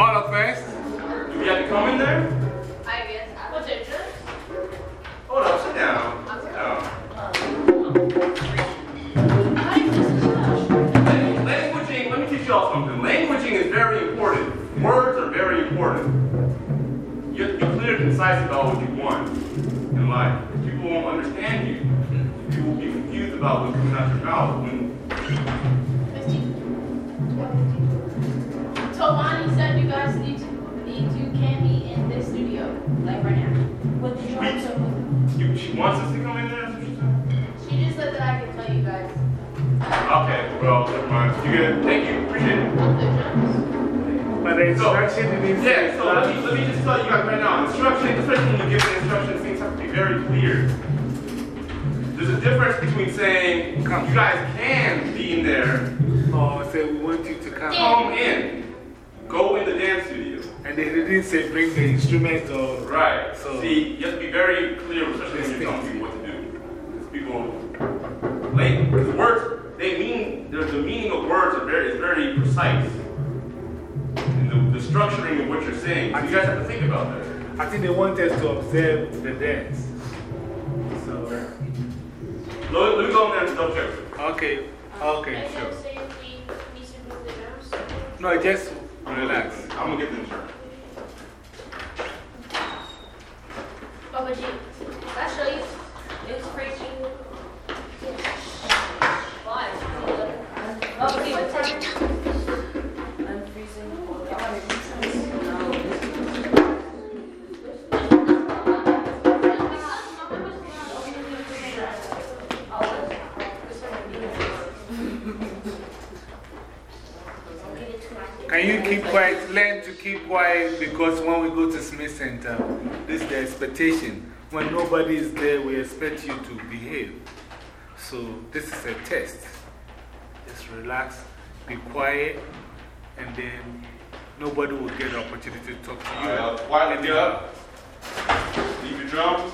All up first. Do we have to come in there? I guess. What's it, Hold up, sit down. Oh. Let me teach y'all something. Languaging is very important. Words are very important. You have to be clear and concise about what you want in life. People won't understand you. People will be confused about what's coming out your mouth. Need to can be in this studio, like right now. With the drums or with You, she wants us to come in there? That's what she said? She just said that I can tell you guys. Okay, well, never mind. You good? Thank you. Appreciate it. Of the drums. But the instruction didn't. Yeah, so let me, let me just tell you guys right now, instruction, especially when you give the instructions, things have to be very clear. There's a difference between saying, you guys can be in there, Oh, say we want you to come. come in, go in the dance studio. And they didn't say bring the hmm. instruments or. Right. So- See, you have to be very clear, especially when you're telling people what to do. Because people, like, because words, they mean, the, the meaning of words are very, is very precise. And the, the structuring of what you're saying, so you guys have to think about that. I think they want us to observe the dance. So, Let, let me go in there and double check. okay, um, okay, And sure. then say we need to move. No, just relax. I'm gonna get the insurance. You, I'll show you. Why? Oh, okay, Can you keep quiet? Learn to keep quiet because when we go to Smith Center, this is the expectation. When nobody is there, we expect you to behave. So, this is a test. Just relax, be quiet, and then nobody will get the opportunity to talk to you. Get up. Leave your drums.